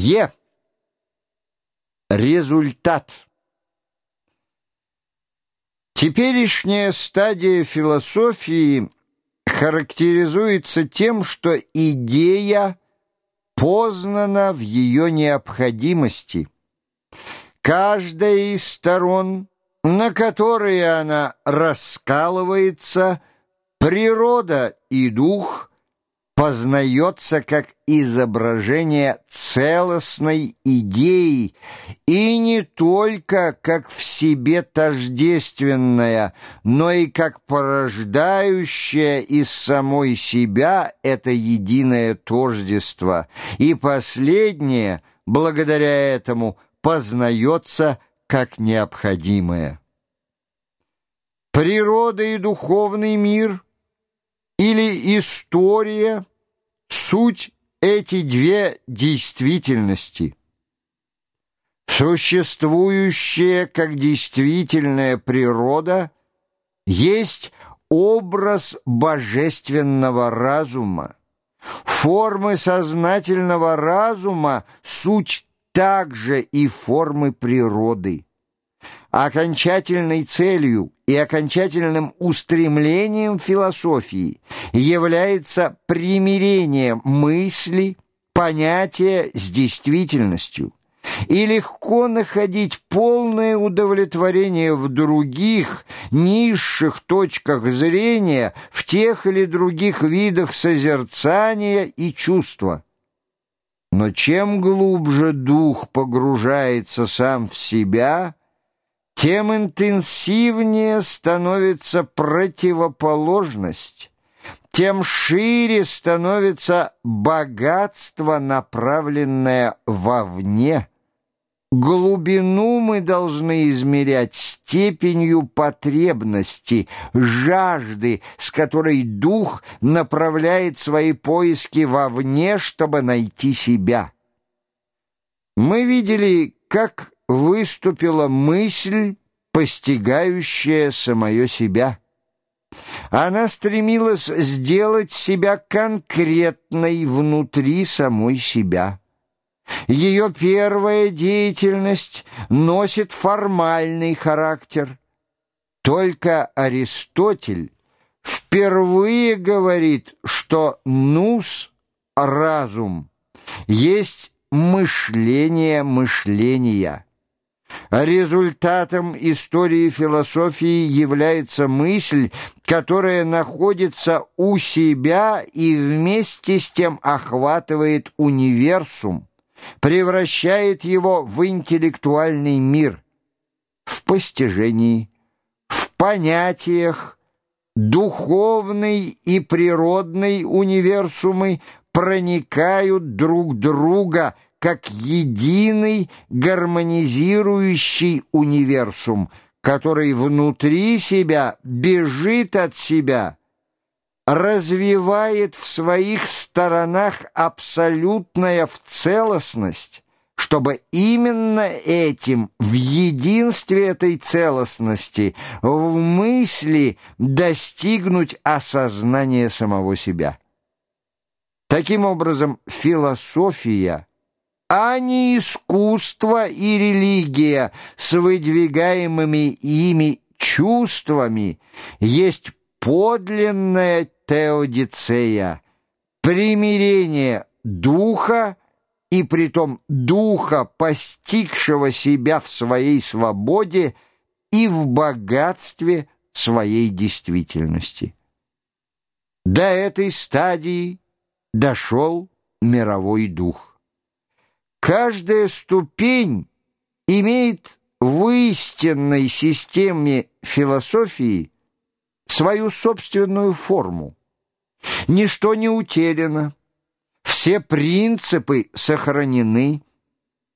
Е. Результат. Теперешняя стадия философии характеризуется тем, что идея познана в ее необходимости. Каждая из сторон, на которые она раскалывается, природа и дух – познается как изображение целостной идеи и не только как в себе тождественная, но и как порождающая из самой себя это единое тождество, и последнее, благодаря этому, познается как необходимое. Природа и духовный мир или история – Суть эти две действительности. Существующая как действительная природа есть образ божественного разума. Формы сознательного разума – суть также и формы природы. Окончательной целью и окончательным устремлением философии является примирение мысли, понятия с действительностью. И легко находить полное удовлетворение в других, низших точках зрения, в тех или других видах созерцания и чувства. Но чем глубже дух погружается сам в себя – тем интенсивнее становится противоположность, тем шире становится богатство, направленное вовне. Глубину мы должны измерять степенью потребности, жажды, с которой дух направляет свои поиски вовне, чтобы найти себя. Мы видели, как выступила мысль, постигающая самое себя. Она стремилась сделать себя конкретной внутри самой себя. Ее первая деятельность носит формальный характер. Только Аристотель впервые говорит, что нус — разум, есть мышление мышления. Результатом истории философии является мысль, которая находится у себя и вместе с тем охватывает универсум, превращает его в интеллектуальный мир, в постижении, в понятиях, духовный и природный универсумы проникают друг друга – как единый гармонизирующий универсум, который внутри себя бежит от себя, развивает в своих сторонах абсолютная в целостность, чтобы именно этим, в единстве этой целостности, в мысли достигнуть осознания самого себя. Таким образом, философия – а не искусство и религия с выдвигаемыми ими чувствами есть подлинная теодицея, примирение духа и притом духа, постигшего себя в своей свободе и в богатстве своей действительности. До этой стадии дошел мировой дух. Каждая ступень имеет в истинной системе философии свою собственную форму. Ничто не утеряно, все принципы сохранены,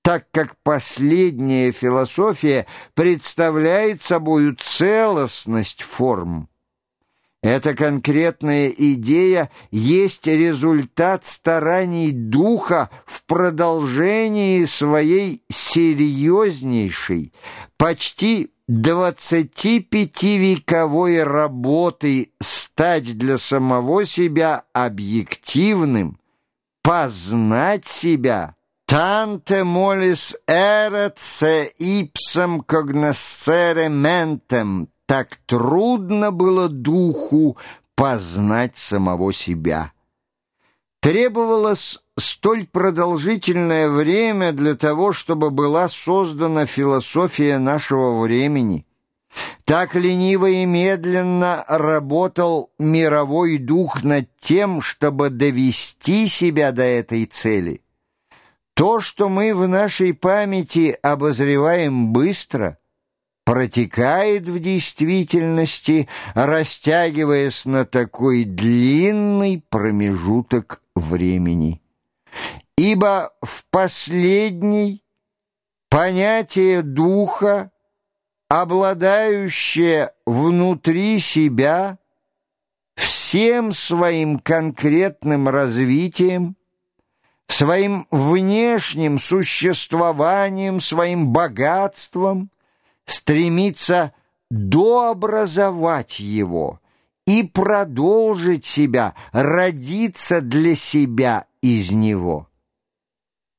так как последняя философия представляет собою целостность форм. Эта конкретная идея есть результат стараний духа в продолжении своей серьезнейшей, почти 25-вековой работы стать для самого себя объективным, познать себя – Танте молис эрет се ипсом когносцере ментем. Так трудно было духу познать самого себя. Требовалось столь продолжительное время для того, чтобы была создана философия нашего времени. Так лениво и медленно работал мировой дух над тем, чтобы довести себя до этой цели. То, что мы в нашей памяти обозреваем быстро, протекает в действительности, растягиваясь на такой длинный промежуток времени. Ибо в последний понятие духа, обладающее внутри себя всем своим конкретным развитием, своим внешним существованием, своим богатством, стремится дообразовать его и продолжить себя, родиться для себя из него.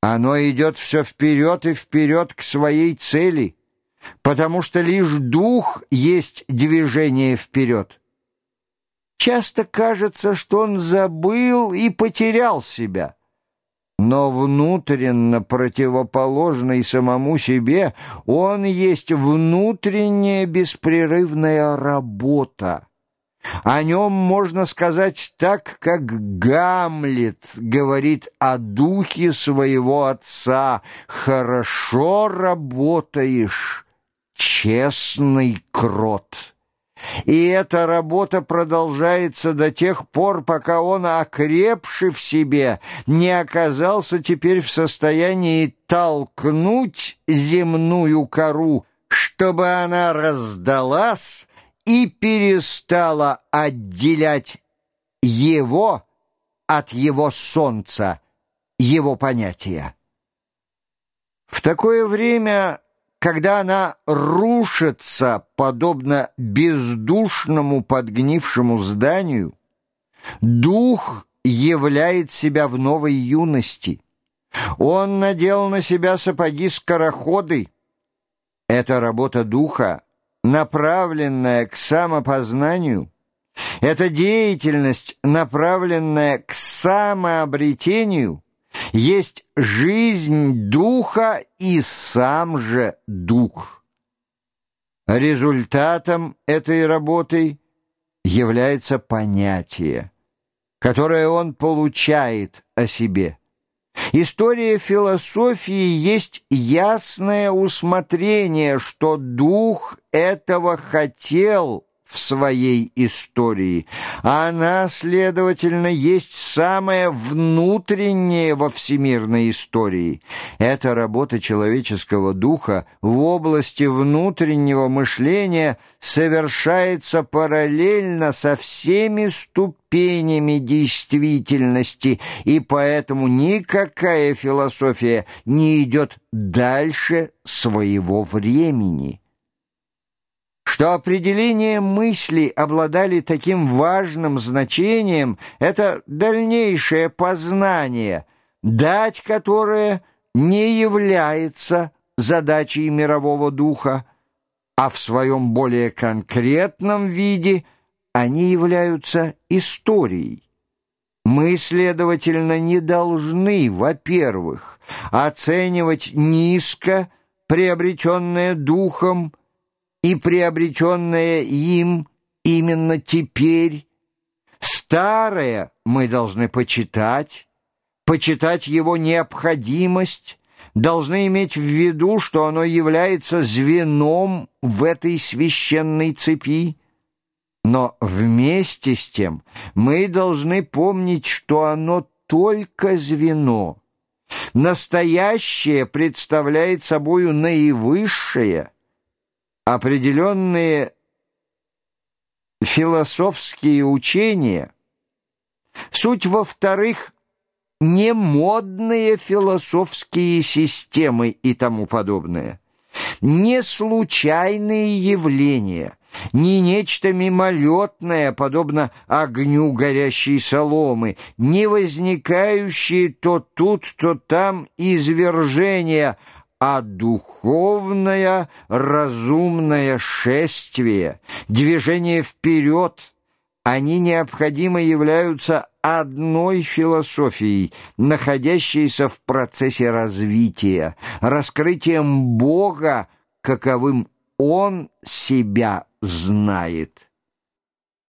Оно идет все вперед и вперед к своей цели, потому что лишь дух есть движение вперед. Часто кажется, что он забыл и потерял себя но внутренно противоположный самому себе, он есть внутренняя беспрерывная работа. О нем можно сказать так, как Гамлет говорит о духе своего отца «Хорошо работаешь, честный крот». И эта работа продолжается до тех пор, пока он, окрепший в себе, не оказался теперь в состоянии толкнуть земную кору, чтобы она раздалась и перестала отделять его от его солнца, его понятия. В такое время когда она рушится, подобно бездушному подгнившему зданию, дух являет себя в новой юности. Он надел на себя сапоги-скороходы. Это работа духа, направленная к самопознанию. Это деятельность, направленная к самообретению — есть жизнь духа и сам же дух. Результатом этой работы является понятие, которое он получает о себе. История философии есть ясное усмотрение, что дух этого хотел в своей истории. Она, следовательно, есть самое внутреннее во всемирной истории. Эта работа человеческого духа в области внутреннего мышления совершается параллельно со всеми ступенями действительности, и поэтому никакая философия не идет дальше своего времени что определение мысли обладали таким важным значением, это дальнейшее познание, дать которое не является задачей мирового духа, а в своем более конкретном виде они являются историей. Мы, следовательно, не должны, во-первых, оценивать низко приобретенное духом и приобретенное им именно теперь. Старое мы должны почитать, почитать его необходимость, должны иметь в виду, что оно является звеном в этой священной цепи. Но вместе с тем мы должны помнить, что оно только звено. Настоящее представляет собою наивысшее – определенные философские учения, суть, во-вторых, не модные философские системы и тому подобное, не случайные явления, не нечто мимолетное, подобно огню горящей соломы, не возникающие то тут, то там извержения, а духовное разумное шествие, движение вперед, они необходимо являются одной философией, находящейся в процессе развития, раскрытием Бога, каковым Он себя знает.